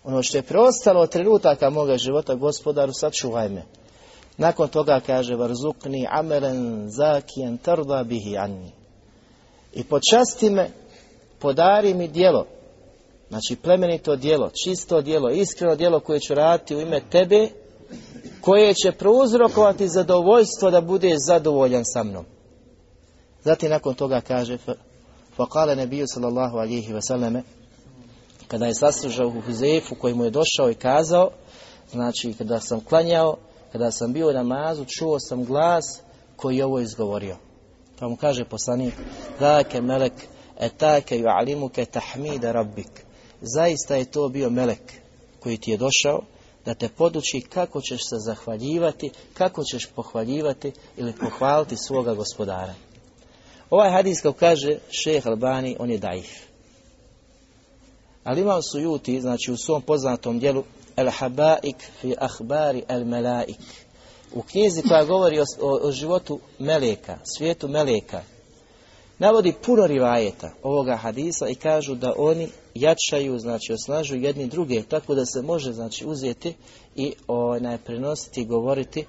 Ono što je preostalo trenutaka moga života, gospodaru, sačuvaj me. Nakon toga kaže varzukni amelen zakijen tarda bihi anni i počasti me, podari mi djelo. Znači plemenito djelo, čisto djelo, iskreno djelo koje ću raditi u ime tebe, koje će prouzrokovati zadovoljstvo da bude zadovoljan sa mnom. Zatim nakon toga kaže Fakale nebiju sallallahu alihi vseleme kada je saslužao u Huzefu koji mu je došao i kazao znači kada sam klanjao, kada sam bio u namazu, čuo sam glas koji je ovo izgovorio pa mu kaže poslanik dake melek etake ju'alimuke tahmida rabbik zaista je to bio melek koji ti je došao da te poduči kako ćeš se zahvaljivati, kako ćeš pohvaljivati ili pohvaliti svoga gospodara. Ovaj hadis kao kaže šeh Albani, on je daif. Ali imao su juti, znači u svom poznatom dijelu El Habaik fi ahbari el Melaik. U knjizi koja govori o, o, o životu Meleka, svijetu Meleka, navodi puno rivajeta ovoga hadisa i kažu da oni jačaju, znači osnažuju jedni druge, tako da se može znači uzeti i onaj prenositi i govoriti e,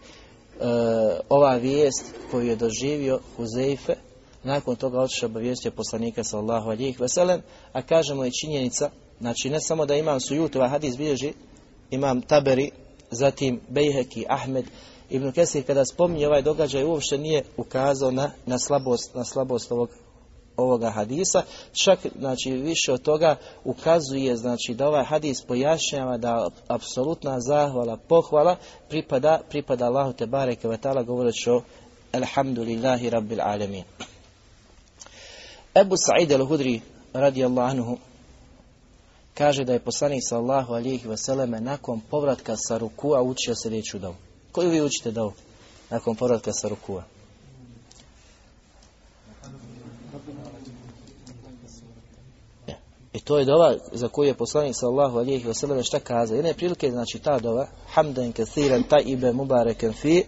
ova vijest koju je doživio Huzeife, nakon toga otišao obavijestio poslanika sallallahu alijih veselem, a kažemo i činjenica, znači ne samo da imam sujutu, ovaj hadis bilježi, imam taberi, zatim Bejheki, Ahmed, Ibn Kesir kada spominje ovaj događaj uopšte nije ukazao na, na slabost, na slabost ovog, ovoga hadisa, čak znači više od toga ukazuje znači da ovaj hadis pojašnjava da apsolutna zahvala, pohvala pripada pripada Allahu te bareke ve taala govoreći o alhamdulillahi rabbil alamin. Ebu Sa'id al-Hudri radijallahu anhu kaže da je poslanik sallahu alihi vseleme nakon povratka sa rukua učio sljedeću dovu. Koju vi učite dovu nakon povratka sa rukua? I to je dova za koju je poslanik sallahu alihi vseleme šta kaza. Jedne prilike, znači ta dova, hamdan kathiran ta'ibe mubareken fi,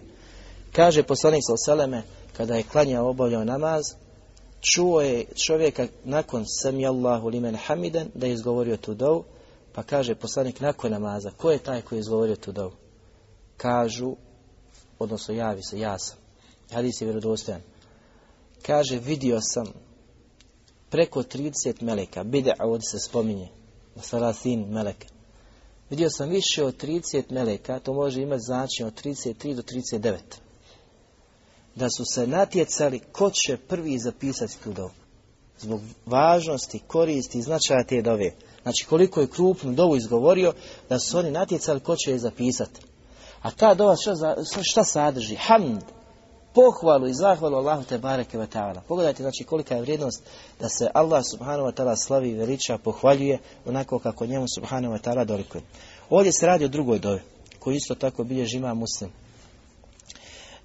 kaže poslanik sallahu alihi kada je klanjao obavljao namaz, čuo je čovjeka nakon sami Allahu limen hamidan da je izgovorio tu dovu, pa kaže poslanik nakon namaza, ko je taj koji je izgovorio tu dovu? Kažu, odnosno javi se, ja sam. Hadis je vjerodostojan. Kaže, vidio sam preko 30 meleka, bide, a ovdje se spominje, salasin meleka. Vidio sam više od 30 meleka, to može imati značenje od 33 do 39 da su se natjecali ko će prvi zapisati tu dovu. Zbog važnosti, koristi i značaja te dove. Znači koliko je krupnu dovu izgovorio da su oni natjecali ko će je zapisati. A ta dova šta, šta sadrži? Hamd. Pohvalu i zahvalu Allahu te bareke ve ta'ala. Pogledajte znači kolika je vrijednost da se Allah subhanahu wa ta'ala slavi i veliča, pohvaljuje onako kako njemu subhanahu wa ta'ala dolikuje. Ovdje se radi o drugoj dovi, koju isto tako bilježi ima muslim.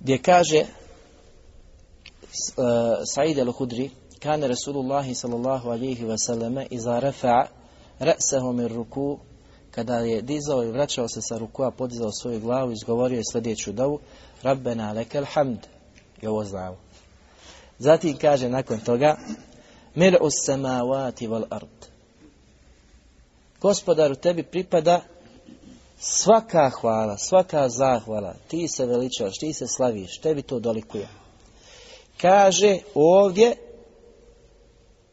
Gdje kaže Sa'id al-Hudri kane Rasulullah sallallahu alihi wasallam iza rafa'a ra'sahu min ruku kada je dizao i vraćao se sa rukua podizao svoju glavu izgovorio je sljedeću dovu Rabbena lekel hamd. I ovo znamo. Zatim kaže nakon toga mir us samawati wal ard. Gospodaru tebi pripada svaka hvala, svaka zahvala, ti se veličaš, ti se slaviš, tebi to dolikuje. Kaže ovdje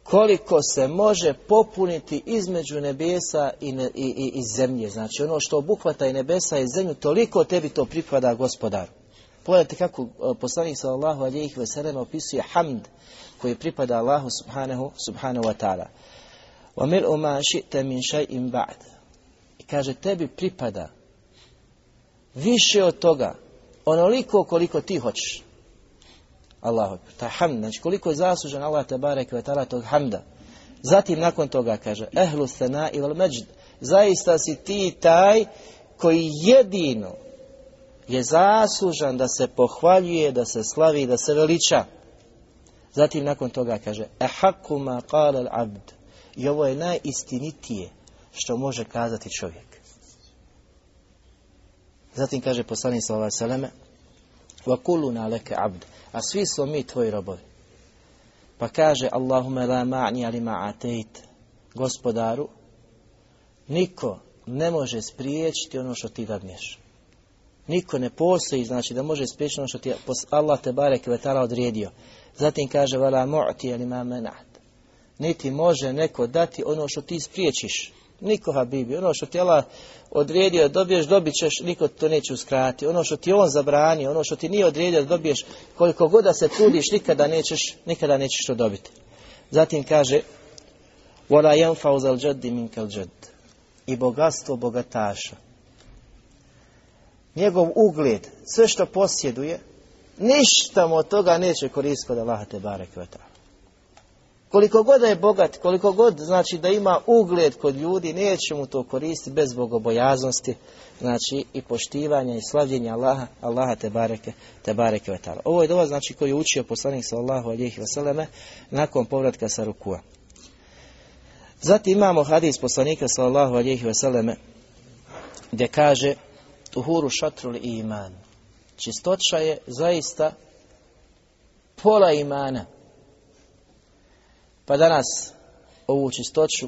koliko se može popuniti između nebesa i, ne, i, i, i, zemlje. Znači ono što obuhvata i nebesa i zemlju, toliko tebi to pripada gospodaru. Pogledajte kako e, poslanik sallallahu alejhi ve sellem opisuje hamd koji pripada Allahu subhanahu subhanahu wa ta'ala. Wa mil'u ma min shay'in ba'd. I kaže tebi pripada više od toga onoliko koliko ti hoćeš. Allahu ta hamd, znači koliko je zaslužen Allah te barek ve taala tog hamda. Zatim nakon toga kaže ehlu sena il međd, zaista si ti taj koji jedino je zaslužan da se pohvaljuje, da se slavi, da se veliča. Zatim nakon toga kaže Ehaku ma qala abd I ovo je najistinitije što može kazati čovjek. Zatim kaže poslanik sallallahu alejhi ve selleme: kuluna leke abd." A svi smo mi tvoji robovi. Pa kaže Allahume la ma'ni ali ma'atejt. Gospodaru, niko ne može spriječiti ono što ti dadneš. Niko ne postoji, znači da može spriječiti ono što ti Allah te barek vetala odredio. Zatim kaže vala mu'ti ali ma menat. Niti može neko dati ono što ti spriječiš. Niko Habibi, ono što ti Allah odredio da dobiješ, dobit ćeš, niko to neće uskrati. Ono što ti on zabrani, ono što ti nije odredio da dobiješ, koliko god da se trudiš, nikada nećeš, nikada nećeš to dobiti. Zatim kaže, وَلَا يَنْفَوْ زَلْ جَدِّ مِنْكَ الْجَدِّ I bogatstvo bogataša. Njegov ugled, sve što posjeduje, ništa mu od toga neće koristiti kod Allaha te barek koliko god da je bogat, koliko god znači da ima ugled kod ljudi, neće mu to koristiti bez bogobojaznosti, znači i poštivanja i slavljenja Allaha, Allaha te bareke, te bareke vetala. Ovo je dova znači koji je učio poslanik sallallahu alejhi ve nakon povratka sa rukua. Zatim imamo hadis poslanika sallallahu alejhi ve selleme gdje kaže tuhuru šatrul iman. Čistoća je zaista pola imana. Pa danas ovu čistoću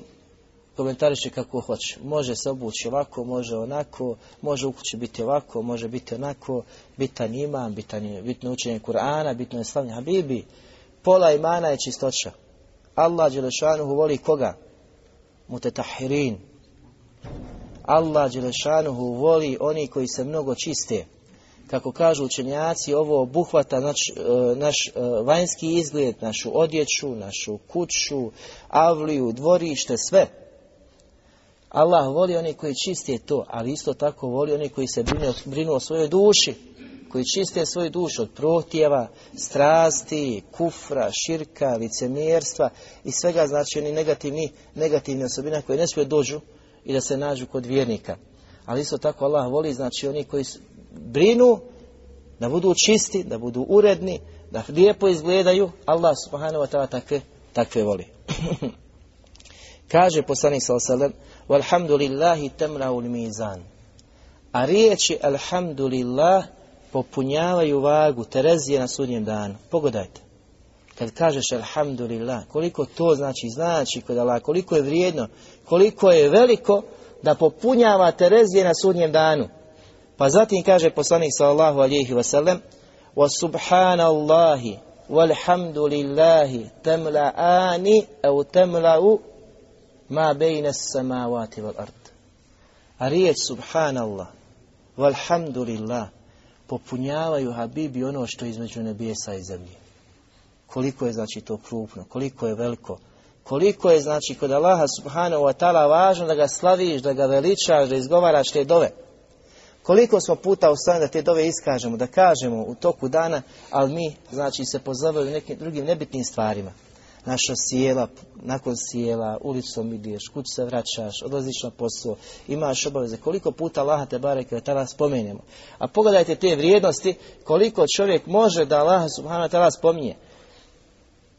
komentariše kako hoće. Može se obući ovako, može onako, može u kući biti ovako, može biti onako, bitan iman, bitan je, bitno učenje Kur'ana, bitno je slavnje Habibi. Pola imana je čistoća. Allah Đelešanuhu voli koga? Mutetahirin. Allah Đelešanuhu voli oni koji se mnogo čiste kako kažu učenjaci, ovo obuhvata naš, e, naš e, vanjski izgled, našu odjeću, našu kuću, avliju, dvorište, sve. Allah voli oni koji čiste to, ali isto tako voli oni koji se brinu, brinu o svojoj duši, koji čiste svoju dušu od protjeva, strasti, kufra, širka, licemjerstva i svega znači oni negativni, negativne osobine koje ne smiju dođu i da se nađu kod vjernika. Ali isto tako Allah voli znači oni koji brinu da budu čisti, da budu uredni, da lijepo izgledaju, Allah subhanahu wa ta'ala takve, takve voli. *laughs* Kaže poslanik sallallahu alejhi temra'ul mizan. A riječi alhamdulillah popunjavaju vagu Terezije na sudnjem danu. Pogledajte. Kad kažeš alhamdulillah, koliko to znači, znači kod Allah, koliko je vrijedno, koliko je veliko da popunjava Terezije na sudnjem danu. Pa zatim kaže poslanik sallallahu alihi wasallam wa subhanallahi walhamdulillahi temla'ani au temla'u ma samavati wal ard. A riječ subhanallah walhamdulillah popunjavaju Habibi ono što je između nebesa i zemlje. Koliko je znači to krupno, koliko je veliko, koliko je znači kod Allaha subhanahu wa ta'ala važno da ga slaviš, da ga veličaš, da izgovaraš te dove. Koliko smo puta u da te dove iskažemo, da kažemo u toku dana, ali mi, znači, se pozovemo nekim drugim nebitnim stvarima. Naša sjela, nakon sjela, ulicom ideš, kud se vraćaš, odlaziš na posao, imaš obaveze. Koliko puta Allaha te bareke tada spomenemo. A pogledajte te vrijednosti, koliko čovjek može da Allaha subhanahu ta'ala spominje.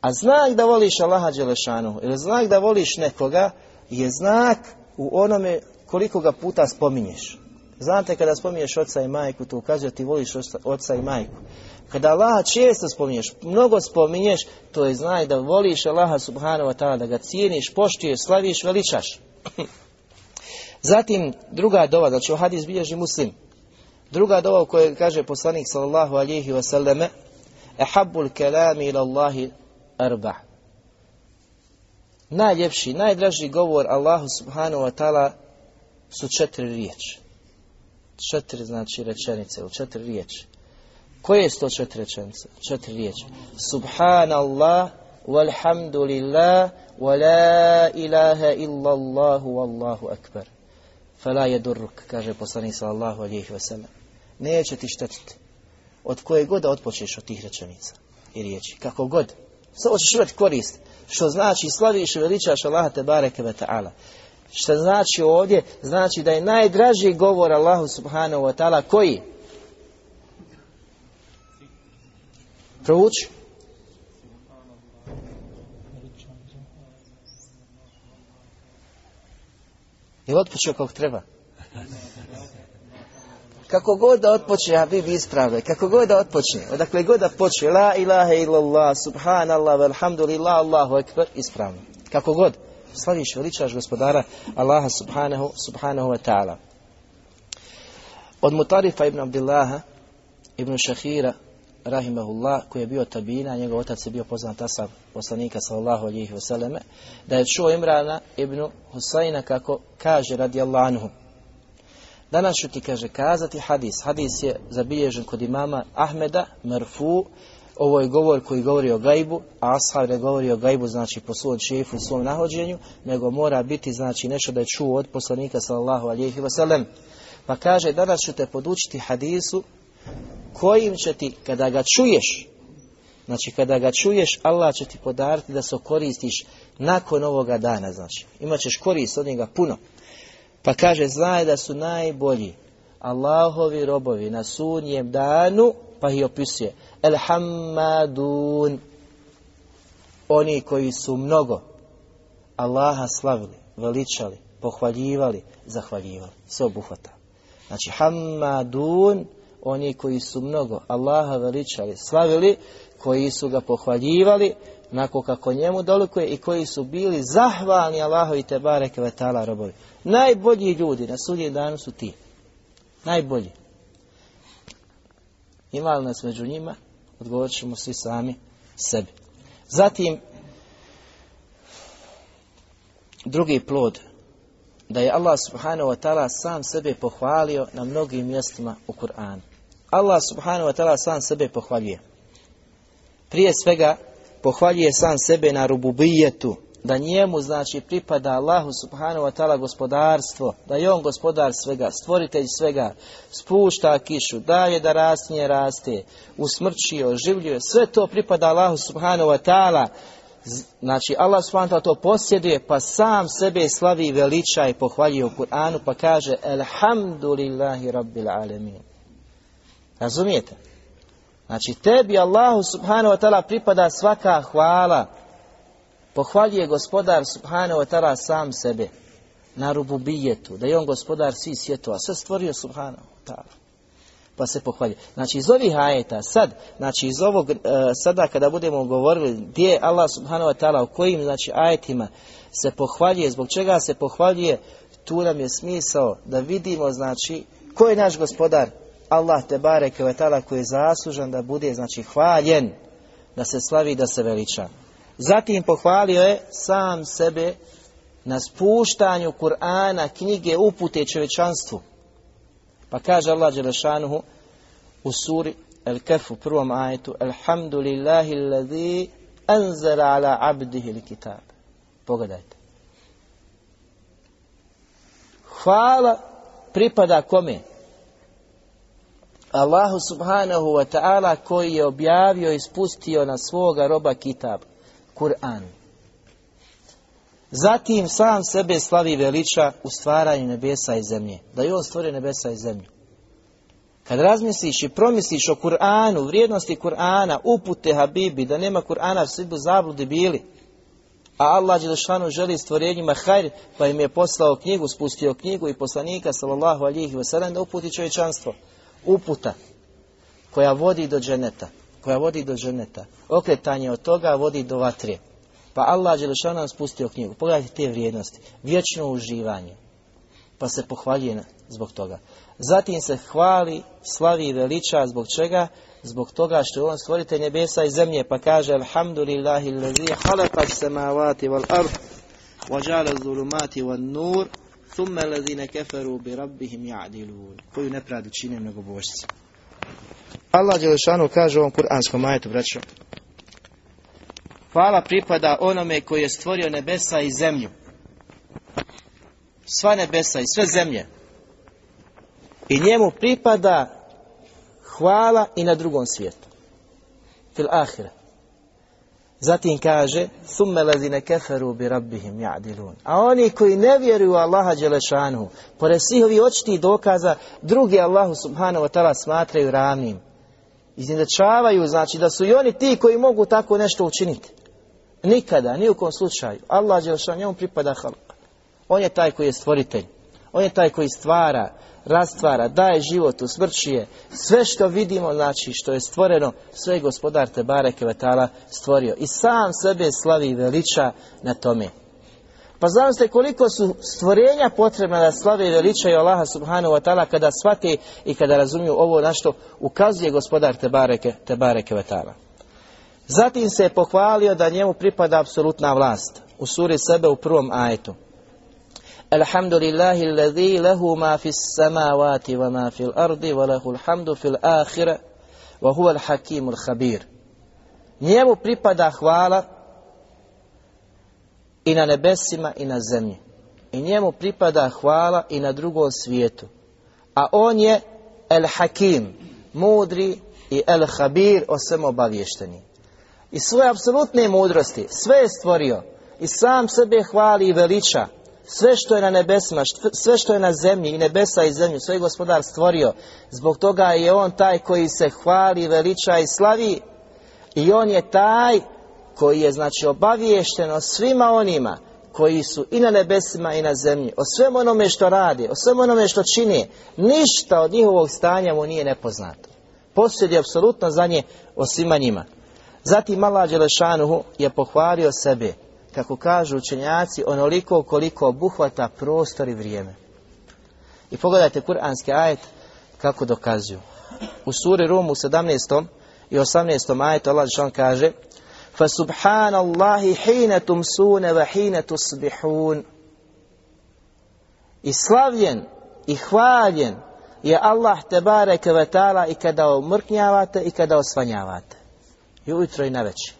A znak da voliš Allaha Đelešanu, ili znak da voliš nekoga, je znak u onome koliko ga puta spominješ. Znate kada spominješ oca i majku, to ukazuje ti voliš oca i majku. Kada Allaha često spominješ, mnogo spominješ, to je znaj da voliš Allaha subhanahu wa ta'ala, da ga cijeniš, poštuješ, slaviš, veličaš. *clears throat* Zatim druga dova, znači u hadis bilježi muslim. Druga dova u kojoj kaže poslanik sallallahu alihi wasallame, Ehabbul kelami ila Allahi arba. Najljepši, najdraži govor Allahu subhanahu wa ta'ala su četiri riječi četiri znači rečenice, u četiri riječi. Koje su to četiri rečenice? Četiri riječi. Subhanallah, walhamdulillah, wa la ilaha illallah, wallahu akbar. Fela je durruk, kaže poslanik sallallahu alihi wasallam. Neće ti štetiti. Od koje god odpočeš od tih rečenica i riječi. Kako god. Samo ćeš imati korist. Što znači slaviš i veličaš Allaha te bareke ve ta'ala. Što znači ovdje? Znači da je najdraži govor Allahu subhanahu wa ta'ala koji? Prouči. I otpočeo kako treba. Kako god da otpoče, a vi bi ispravljaj, kako god da otpočne, odakle god da počne, la ilaha illallah, subhanallah, alhamdulillah, Allahu ekber, ispravno. Kako god slaviš, veličaš gospodara Allaha subhanahu, subhanahu wa ta'ala. Od Mutarifa ibn Abdillaha, ibn Šahira, rahimahullah, koji je bio tabina, njegov otac je bio poznat asab poslanika sallallahu alihi vseleme, da je čuo Imrana ibn Husayna kako kaže radijallahu anhu. Danas ću ti, kaže, kazati hadis. Hadis je zabilježen kod imama Ahmeda, Merfu, ovo je govor koji govori o gajbu, a ashab ne govori o gajbu, znači po svom šefu svom nahođenju, nego mora biti, znači, nešto da je čuo od poslanika sallallahu alihi vselem. Pa kaže, danas ću te podučiti hadisu kojim će ti, kada ga čuješ, znači kada ga čuješ, Allah će ti podariti da se koristiš nakon ovoga dana, znači. Imaćeš korist od njega puno. Pa kaže, znaj da su najbolji Allahovi robovi na sunjem danu, pa ih opisuje, Elhammadun, oni koji su mnogo Allaha slavili, veličali, pohvaljivali, zahvaljivali. Sve obuhvata. Znači, Hammadun, oni koji su mnogo Allaha veličali, slavili, koji su ga pohvaljivali, nako kako njemu dolikuje i koji su bili zahvalni Allahovi te bareke vetala robovi. Najbolji ljudi na sudnjem danu su ti. Najbolji. Ima li nas među njima? Odgovorit ćemo svi sami sebi. Zatim, drugi plod, da je Allah subhanahu wa ta'ala sam sebe pohvalio na mnogim mjestima u Kur'anu. Allah subhanahu wa ta'ala sam sebe pohvaljuje. Prije svega, pohvaljuje sam sebe na rububijetu, da njemu znači pripada Allahu subhanahu wa ta'ala gospodarstvo, da je on gospodar svega, stvoritelj svega, spušta kišu, daje da rastinje raste, usmrčio, življuje, sve to pripada Allahu subhanahu wa ta'ala. Znači Allah subhanahu wa ta'ala to posjeduje, pa sam sebe slavi veliča i pohvaljuje u Kur'anu, pa kaže Alhamdulillahi rabbil alemin. Razumijete? Znači tebi Allahu subhanahu wa ta'ala pripada svaka hvala. Pohvaljuje gospodar subhanahu wa sam sebe na rububijetu, da je on gospodar svih svjetova, sve stvorio subhanahu wa. Pa se pohvaljuje. Znači iz ovih ajeta, sad, znači iz ovog, sada kada budemo govorili gdje Allah subhanahu wa ta'ala, u kojim znači ajetima se pohvaljuje, zbog čega se pohvaljuje, tu nam je smisao da vidimo znači ko je naš gospodar, Allah te bareke koji je zaslužan da bude znači hvaljen, da se slavi da se veliča. Zatim pohvalio je sam sebe na spuštanju Kur'ana, knjige upute čovječanstvu. Pa kaže Allah Đelešanuhu u suri El Kef u prvom ajetu Alhamdulillahi alladhi anzala ala abdihi kitab. Pogledajte. Hvala pripada kome? Allahu subhanahu wa ta'ala koji je objavio i spustio na svoga roba kitab, Kur'an. Zatim sam sebe slavi veliča u stvaranju nebesa i zemlje. Da je on stvorio nebesa i zemlju. Kad razmisliš i promisliš o Kur'anu, vrijednosti Kur'ana, upute Habibi, da nema Kur'ana, svi bi zabludi bili. A Allah Đelešanu želi stvorenjima hajr, pa im je poslao knjigu, spustio knjigu i poslanika, sallallahu alihi wasallam, da uputi čovječanstvo uputa koja vodi do dženeta, koja vodi do dženeta. Okretanje od toga vodi do vatre. Pa Allah Đelešan nam spustio knjigu. Pogledajte te vrijednosti. Vječno uživanje. Pa se pohvaljuje zbog toga. Zatim se hvali, slavi i veliča zbog čega? Zbog toga što je on stvoritelj nebesa i zemlje. Pa kaže Alhamdulillahi lazi halaka samavati wal zulumati wal nur Thumme ladine keferu bi rabbihim ja'dilun. Koju nepravdu čine mnogobožci. Allah Đelešanu kaže u ovom kuranskom majetu, braćo. Hvala pripada onome koji je stvorio nebesa i zemlju. Sva nebesa i sve zemlje. I njemu pripada hvala i na drugom svijetu. Fil ahire. Zatim kaže, thumme lezine keferu bi rabbihim ja'dilun. A oni koji ne vjeruju Allaha Đelešanu, pored svih ovih očitih dokaza, drugi Allahu subhanahu wa ta'ala smatraju ravnim. Iznedačavaju, znači da su i oni ti koji mogu tako nešto učiniti. Nikada, ni u kom slučaju. Allah Đelešanu, njemu pripada halak. On je taj koji je stvoritelj. On je taj koji stvara, rastvara, daje život, usmrćuje. Sve što vidimo, znači što je stvoreno, sve je gospodar Tebare Kevetala stvorio. I sam sebe slavi veliča na tome. Pa zamislite koliko su stvorenja potrebna da slave i veličaju Allaha subhanahu wa ta'ala kada shvate i kada razumiju ovo na što ukazuje gospodar Tebareke, Tebareke wa ta'ala. Zatim se je pohvalio da njemu pripada apsolutna vlast. U suri sebe u prvom ajetu. Alhamdulillahi alladhi lahu ma fis samawati wa ma fil ardi wa lahu alhamdu fil akhira wa huwa al-hakimul khabir. Njemu pripada hvala i na nebesima i na zemlji. I njemu pripada hvala i na drugom svijetu. A on je El Hakim, mudri i El Habir, o svem obavješteni. I svoje apsolutne mudrosti, sve je stvorio. I sam sebe hvali i veliča. Sve što je na nebesima, sve što je na zemlji i nebesa i zemlju, sve je gospodar stvorio. Zbog toga je on taj koji se hvali, veliča i slavi. I on je taj koji je znači obaviješten o svima onima koji su i na nebesima i na zemlji, o svem onome što radi, o svem onome što čini, ništa od njihovog stanja mu nije nepoznato. Posljed je apsolutno za nje o svima njima. Zatim Allah Đelešanuhu je pohvalio sebe, kako kažu učenjaci, onoliko koliko obuhvata prostor i vrijeme. I pogledajte kuranski ajet kako dokazuju. U suri Rum u 17. i 18. ajetu Allah Đelešanuhu kaže فسبحان الله حين تمسون وحين تصبحون I slavljen i hvaljen je Allah te bareke ve ta'ala i kada omrknjavate i kada osvanjavate. I ujutro i naveći.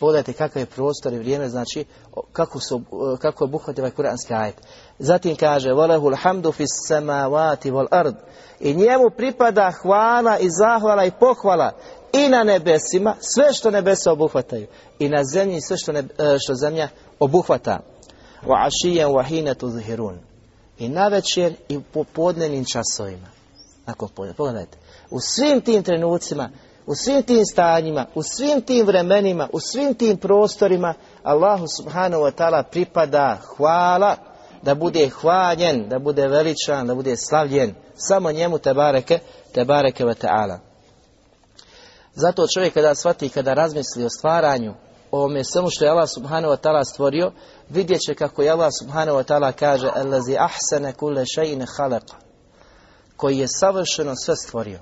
Pogledajte kakav je prostor i vrijeme, znači kako, su, kako obuhvati ovaj kuranski ajet. Zatim kaže, وَلَهُ الْحَمْدُ فِي السَّمَاوَاتِ وَالْأَرْضِ I njemu pripada hvala i zahvala i pohvala i na nebesima, sve što nebesa obuhvataju, i na zemlji sve što, ne, što zemlja obuhvata. Wa ašijem wa tuzhirun. I na večer i po podnenim časovima. Nakon. Pogledajte. U svim tim trenucima, u svim tim stanjima, u svim tim vremenima, u svim tim prostorima, Allahu subhanahu wa ta'ala pripada hvala, da bude hvaljen, da bude veličan, da bude slavljen. Samo njemu te bareke, te bareke wa ta'ala. Zato čovjek kada shvati, kada razmisli o stvaranju, o ovome svemu što je Allah subhanahu wa ta'ala stvorio, vidjet će kako je Allah subhanahu wa ta'ala kaže Allazi ahsane kulle šeine khalaqa koji je savršeno sve stvorio.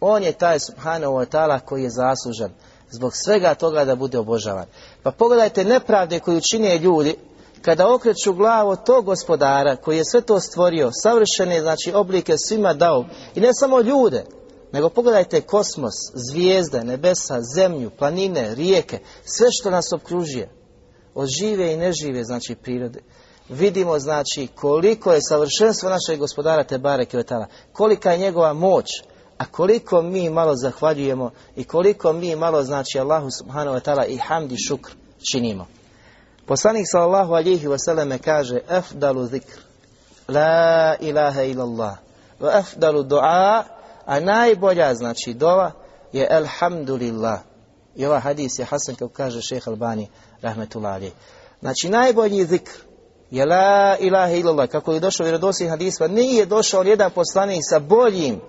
On je taj subhanahu wa ta'ala koji je zaslužan zbog svega toga da bude obožavan. Pa pogledajte nepravde koju čine ljudi kada okreću glavu tog gospodara koji je sve to stvorio, savršene znači oblike svima dao i ne samo ljude, nego pogledajte kosmos, zvijezde, nebesa, zemlju, planine, rijeke, sve što nas okružuje, od žive i nežive, znači prirode. Vidimo, znači, koliko je savršenstvo našeg gospodara Tebare Kvetala, kolika je njegova moć, a koliko mi malo zahvaljujemo i koliko mi malo, znači, Allahu subhanahu wa ta'ala i hamdi šukr činimo. Poslanik sallallahu alihi wasallam kaže, afdalu zikr, la ilaha illallah, afdalu du'a, a najbolja znači dova je Elhamdulillah. I ova hadis je Hasan kako kaže šeha Albani rahmetullah ali. Znači najbolji zikr je la ilaha illallah. Kako je došao vjerodostojni hadis, pa nije došao jedan poslanik sa boljim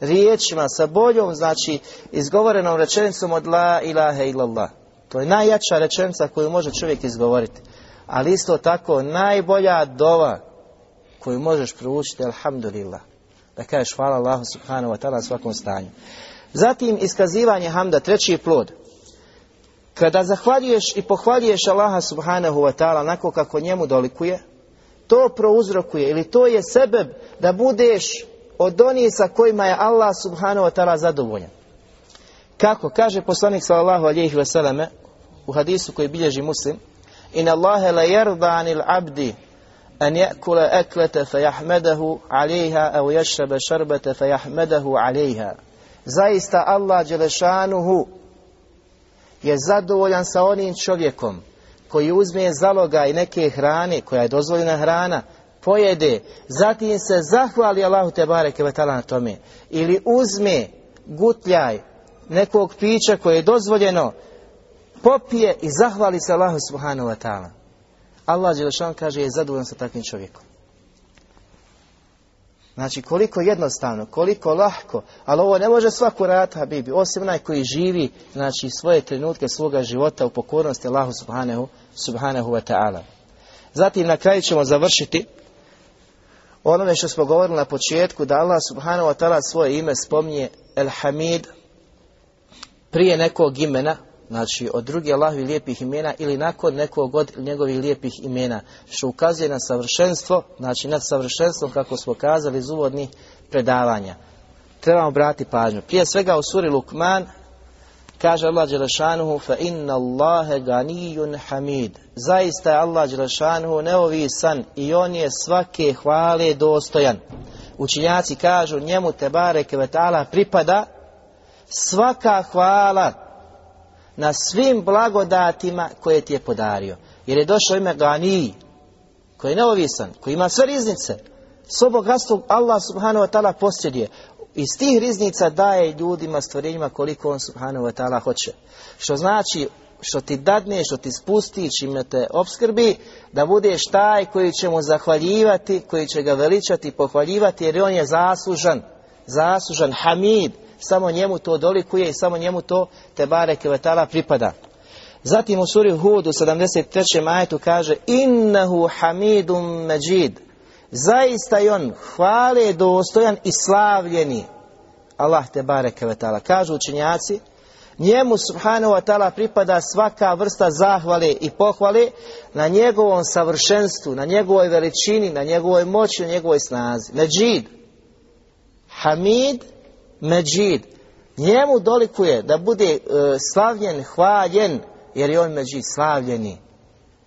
riječima, sa boljom, znači izgovorenom rečenicom od la ilaha illallah. To je najjača rečenica koju može čovjek izgovoriti. Ali isto tako najbolja dova koju možeš proučiti, alhamdulillah da kažeš hvala Allahu subhanahu wa ta'ala svakom stanju. Zatim iskazivanje hamda, treći plod. Kada zahvaljuješ i pohvaljuješ Allaha subhanahu wa ta'ala onako kako njemu dolikuje, to prouzrokuje ili to je sebeb da budeš od onih sa kojima je Allah subhanahu wa ta'ala zadovoljan. Kako? Kaže poslanik sallallahu alaihi wa sallame u hadisu koji bilježi muslim In Allahe la jerda anil abdi أن يأكل أكلة فيحمده عليها أو يشرب شربة فيحمده عليها Zaista Allah Đelešanuhu je zadovoljan sa onim čovjekom koji uzme zaloga i neke hrane, koja je dozvoljena hrana, pojede, zatim se zahvali Allahu te bareke na tome. Ili uzme gutljaj nekog pića koje je dozvoljeno, popije i zahvali se Allahu subhanahu wa ta'ala. Allah Đelešan kaže je zadovoljan sa takvim čovjekom. Znači koliko jednostavno, koliko lahko, ali ovo ne može svako raditi Habibi, osim onaj koji živi znači svoje trenutke svoga života u pokornosti Allahu subhanahu, subhanahu wa ta'ala. Zatim na kraju ćemo završiti onome što smo govorili na početku, da Allah subhanahu wa ta'ala svoje ime spominje El Hamid prije nekog imena, znači od drugih Allahovi lijepih imena ili nakon nekog od njegovih lijepih imena, što ukazuje na savršenstvo, znači nad savršenstvom kako smo kazali iz uvodnih predavanja. Trebamo brati pažnju. Prije svega u suri Lukman kaže Allah Đelešanuhu fa inna Allahe ganijun hamid. Zaista je Allah Đelešanuhu neovisan i on je svake hvale dostojan. Učinjaci kažu njemu te bareke pripada svaka hvala na svim blagodatima koje ti je podario. Jer je došao ime Ganiji, koji je neovisan, koji ima sve riznice. Svo bogatstvo Allah subhanahu wa ta'ala posjeduje. Iz tih riznica daje ljudima, stvorenjima koliko on subhanahu wa ta'ala hoće. Što znači, što ti dadne, što ti spusti, čime te obskrbi, da budeš taj koji će mu zahvaljivati, koji će ga veličati, pohvaljivati, jer on je zaslužan, zaslužan, hamid, samo njemu to dolikuje i samo njemu to te bareke vetala pripada. Zatim u suri Hud u 73. majetu kaže Innahu hamidum međid Zaista je on hvale dostojan i slavljeni. Allah te bareke. Kažu učenjaci Njemu subhanahu wa ta'ala pripada svaka vrsta zahvale i pohvale na njegovom savršenstvu, na njegovoj veličini, na njegovoj moći, na njegovoj snazi. Međid. Hamid Međid. Njemu dolikuje da bude e, slavljen, hvaljen, jer je on Međid slavljeni.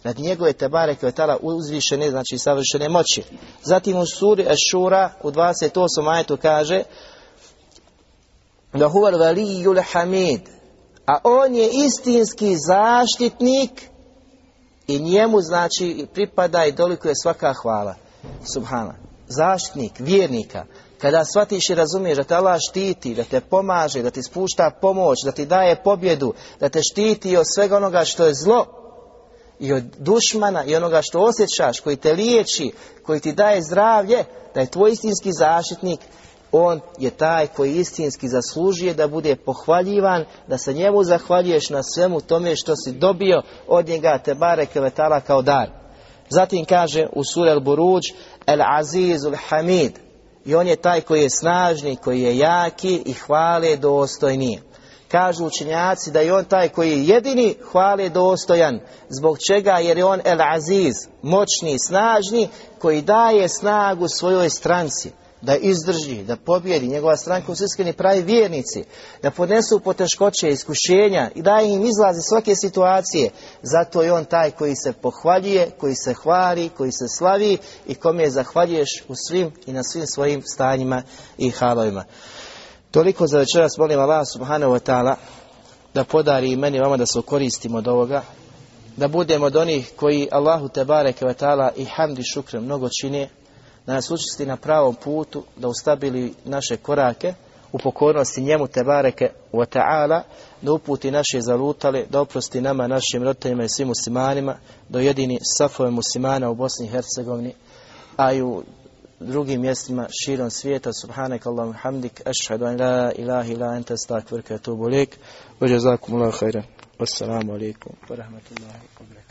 Nad njegove tebare koje tala uzvišene, znači savršene moći. Zatim u suri Ešura u 28. majetu kaže da huval valijul hamid, a on je istinski zaštitnik i njemu znači pripada i dolikuje svaka hvala. Subhana. Zaštitnik, vjernika. Kada shvatiš i razumiješ da te Allah štiti, da te pomaže, da ti spušta pomoć, da ti daje pobjedu, da te štiti od svega onoga što je zlo i od dušmana i onoga što osjećaš, koji te liječi, koji ti daje zdravlje, da je tvoj istinski zaštitnik, on je taj koji istinski zaslužuje da bude pohvaljivan, da se njemu zahvaljuješ na svemu tome što si dobio od njega te bare kevetala kao dar. Zatim kaže u suri Al-Buruđ, El-Azizul Hamid, i on je taj koji je snažni, koji je jaki i hvale dostojni. Kažu učenjaci da je on taj koji je jedini hvale dostojan. Zbog čega? Jer je on el aziz, moćni, snažni, koji daje snagu svojoj stranci da izdrži, da pobjedi njegova stranka su iskreni pravi vjernici, da podnesu poteškoće, iskušenja i daje im izlazi svake situacije. Zato je on taj koji se pohvaljuje, koji se hvali, koji se slavi i kome je zahvaljuješ u svim i na svim svojim stanjima i halovima. Toliko za večeras molim Allah subhanahu wa ta'ala da podari i meni vama da se koristimo od ovoga, da budemo od onih koji Allahu te bareke wa ta'ala i hamdi šukre mnogo čine, da nas učesti na pravom putu, da ustabili naše korake u pokornosti njemu te bareke wa ta'ala, da uputi naše zalutale, da oprosti nama, našim roditeljima i svim muslimanima, da ujedini safove muslimana u Bosni i Hercegovini, a i u drugim mjestima širom svijeta. Subhanak Allahum hamdik, ašhadu an la ilaha ila anta stakvirka tubu lik, wa jazakum Allah khairan. Wassalamu alaikum wa rahmatullahi wa.